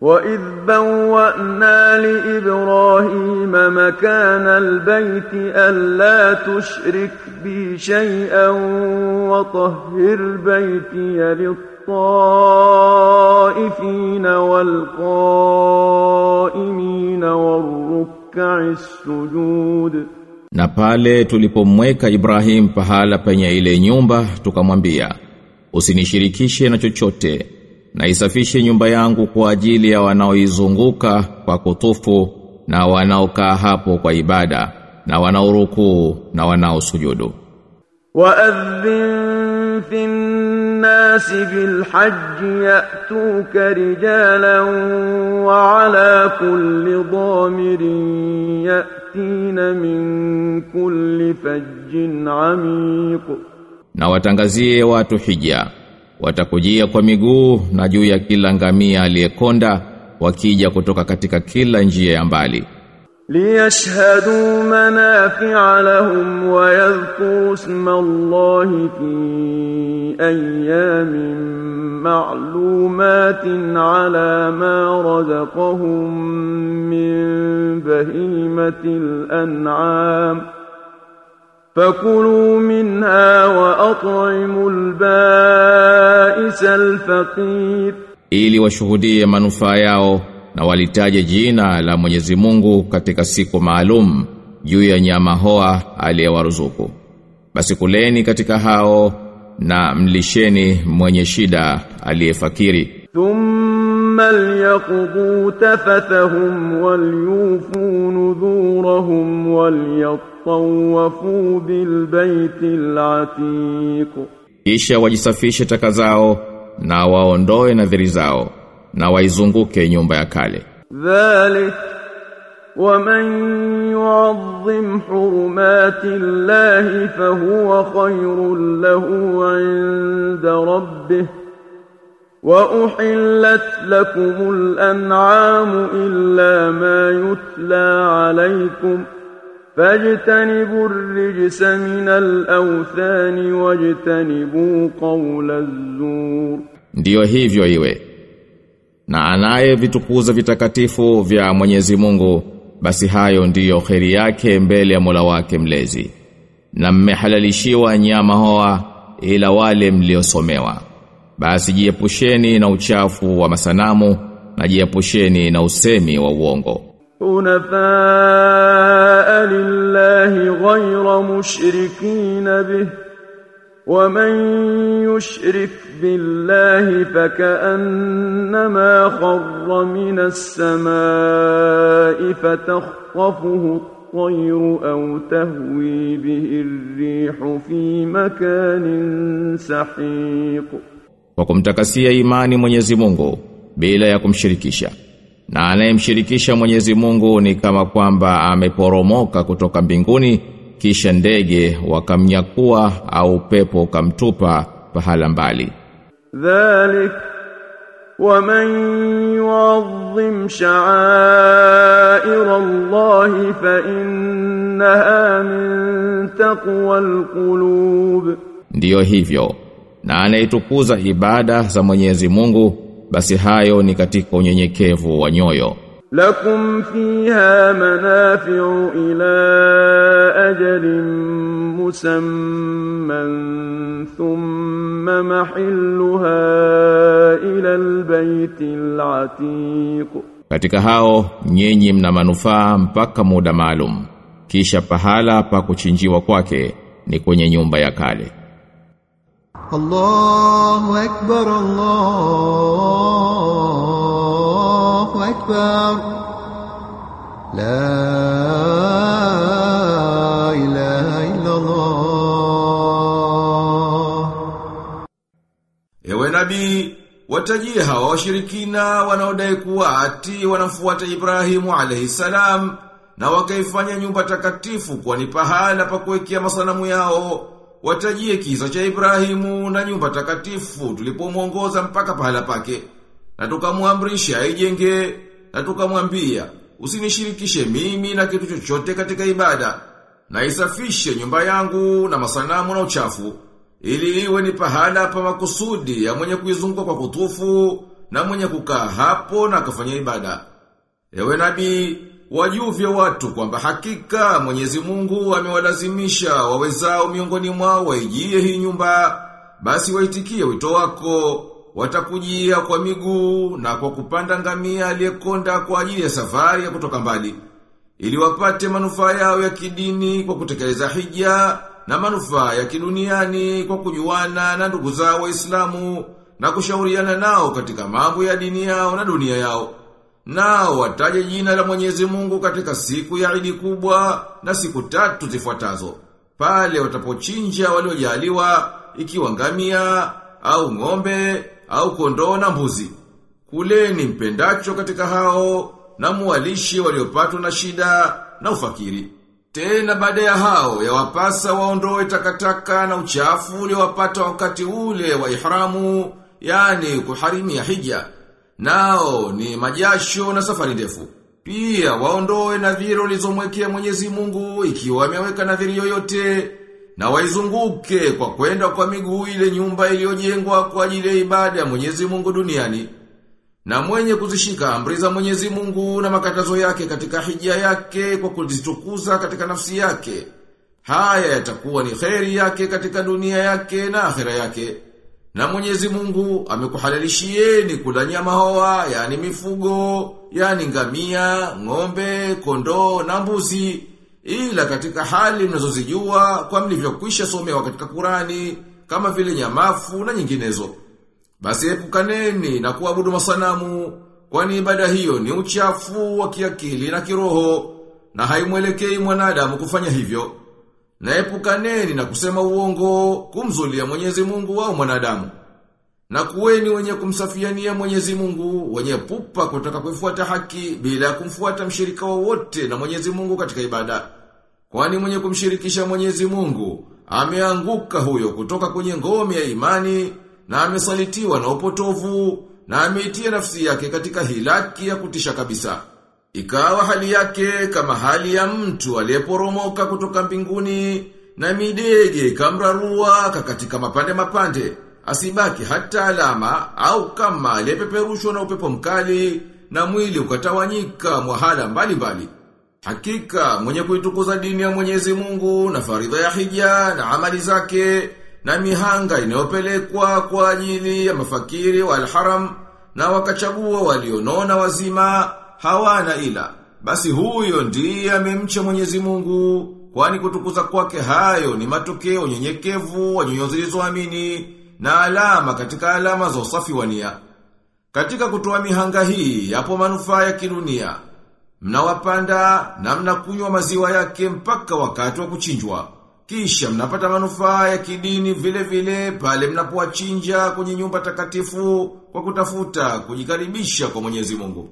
وإذ بوأنا لإبراهيم مكان البيت ألا تشرك بي شيئا وطهر بيتي للطائفين والقائمين والركع السجود Na pale tulipomweka Ibrahim pahala penye ile nyumba tukamwambia usinishirikishe na chochote na isafishe nyumba yangu kwa ajili ya wanaoizunguka kwa kutufu na wanaokaa hapo kwa ibada na wanaorukuu na wanaosujudu. Wa adhin fin nas bil hajj ya'tuka rijalan wa ala kulli dhamirin ya'tina min kulli fajjin amiq. Na watangazie watu hija watakujia kwa miguu na juu ya kila ngamia aliyekonda wakija kutoka katika kila njia ya mbali. Liyashhadu manafi'a lahum wa yadhkuru isma Allahi fi ayamin ma'lumatin ala ma razaqahum min bahimatil an'am. فكلوا منها وأطعموا البائس الفقير ili washuhudie manufaa yao na walitaje jina la Mwenyezi Mungu katika siku maalum juu ya nyama hoa aliyewaruzuku basi kuleni katika hao na mlisheni mwenye shida aliyefakiri ثم ليقضوا تفثهم وليوفوا نذورهم وليطوفوا بالبيت العتيق kisha wajisafishe taka zao na waondoe nadhiri zao na waizunguke nyumba ya kale ذلك ومن يعظم حرمات الله فهو خير له عند ربه وأحلت لكم الأنعام إلا ما يتلى عليكم فاجتنبوا الرجس من الأوثان واجتنبوا قول الزور ndiyo hivyo iwe na anaye vitukuza vitakatifu vya Mwenyezi Mungu basi hayo ndiyo kheri yake mbele ya Mola wake mlezi na mmehalalishiwa nyama hoa ila wale mliosomewa Basi jiepusheni na uchafu wa masanamu na jiepusheni na usemi wa uongo. حنفاء لله غير مشركين به ومن يشرك بالله فكأنما خر من السماء فتخطفه الطير أو تهوي به الريح في مكان سحيق kwa kumtakasia imani Mwenyezi Mungu bila ya kumshirikisha na anayemshirikisha Mwenyezi Mungu ni kama kwamba ameporomoka kutoka mbinguni kisha ndege wakamnyakua au pepo ukamtupa pahala mbali ذلك ومن يعظم شعائر الله فإنها من تقوى القلوب ndiyo hivyo na anaitukuza ibada za Mwenyezi Mungu basi hayo ni katika unyenyekevu wa nyoyo. Lakum fiha manafi'u ila ajalin musamman thumma mahilluha ila albayti alatiq. Katika hao nyenye mna manufaa mpaka muda maalum. Kisha pahala pa kuchinjiwa kwake ni kwenye nyumba ya kale. الله أكبر الله أكبر لا إله إلا الله Ewe nabii, watajie hawa washirikina wanaodai kuwa ati wanamfuata Ibrahimu alayhi salam na wakaifanya nyumba takatifu kuwa ni pahala pa kuwekea masanamu yao. Watajie kisa cha Ibrahimu na nyumba takatifu tulipomwongoza mpaka pahala pake. Na tukamwamrisha aijenge na tukamwambia usinishirikishe mimi na kitu chochote katika ibada. Na isafishe nyumba yangu na masanamu na uchafu ili iwe ni pahala pa makusudi ya mwenye kuizunguka kwa kutufu na mwenye kukaa hapo na akafanya ibada. Ewe nabii, wajuvye watu kwamba hakika Mwenyezi Mungu amewalazimisha wawezao miongoni mwao waijie hii nyumba, basi waitikie wito wako, watakujia kwa miguu na kwa kupanda ngamia aliyekonda kwa ajili ya safari ya kutoka mbali, ili wapate manufaa yao ya kidini kwa kutekeleza hija na manufaa ya kiduniani kwa kujuana na ndugu zao Waislamu na kushauriana nao katika mambo ya dini yao na dunia yao. Nao wataje jina la Mwenyezi Mungu katika siku ya Idi kubwa na siku tatu zifuatazo. Pale watapochinja waliojaliwa ikiwa ngamia au ng'ombe au kondoo na mbuzi. Kuleni mpendacho katika hao na muwalishi waliopatwa na shida na ufakiri. Tena baada ya hao yawapasa waondoe takataka na uchafu uliowapata wakati ule wa ihramu, yani kuharimia hija. Nao ni majasho na safari ndefu. Pia waondoe nadhiri ulizomwekea Mwenyezi Mungu ikiwa ameweka nadhiri yoyote na waizunguke kwa kwenda kwa miguu ile nyumba iliyojengwa kwa ajili ya ibada ya Mwenyezi Mungu duniani. Na mwenye kuzishika amri za Mwenyezi Mungu na makatazo yake katika hija yake kwa kuzitukuza katika nafsi yake. Haya yatakuwa ni kheri yake katika dunia yake na akhera yake. Na Mwenyezi Mungu amekuhalalishieni kula nyama hoa, yani mifugo, yani ngamia, ng'ombe, kondoo na mbuzi, ila katika hali mnazozijua kwa mlivyokwisha somewa katika Kurani kama vile nyamafu na nyinginezo. Basi epukaneni na kuabudu masanamu, kwani ibada hiyo ni uchafu wa kiakili na kiroho, na haimwelekei mwanadamu kufanya hivyo. Na epukaneni na kusema uongo, kumzulia Mwenyezi Mungu au mwanadamu. Na kuweni wenye kumsafiania Mwenyezi Mungu, wenye pupa kutaka kuifuata haki bila kumfuata mshirika wowote na Mwenyezi Mungu katika ibada. Kwani mwenye kumshirikisha Mwenyezi Mungu ameanguka huyo kutoka kwenye ngome ya imani na amesalitiwa na upotovu na ameitia nafsi yake katika hilaki ya kutisha kabisa. Ikawa hali yake kama hali ya mtu aliyeporomoka kutoka mbinguni na midege kamrarua katika mapande mapande asibaki hata alama au kama aliyepeperushwa na upepo mkali na mwili ukatawanyika mwahala mbalimbali. Hakika mwenye kuitukuza dini ya Mwenyezi Mungu na faridha ya hija na amali zake na mihanga inayopelekwa kwa ajili ya mafakiri wa alharam na wakachagua walionona wazima hawana ila. Basi huyo ndiye amemcha Mwenyezi Mungu kwani kutukuza kwake hayo ni matokeo nyenyekevu wa nyoyo zilizoamini na alama katika alama za usafi wa nia. Katika kutoa mihanga hii yapo manufaa ya kidunia. Mnawapanda na mnakunywa maziwa yake mpaka wakati wa kuchinjwa. Kisha mnapata manufaa ya kidini vile vile pale mnapowachinja kwenye nyumba takatifu kwa kutafuta kujikaribisha kwa Mwenyezi Mungu.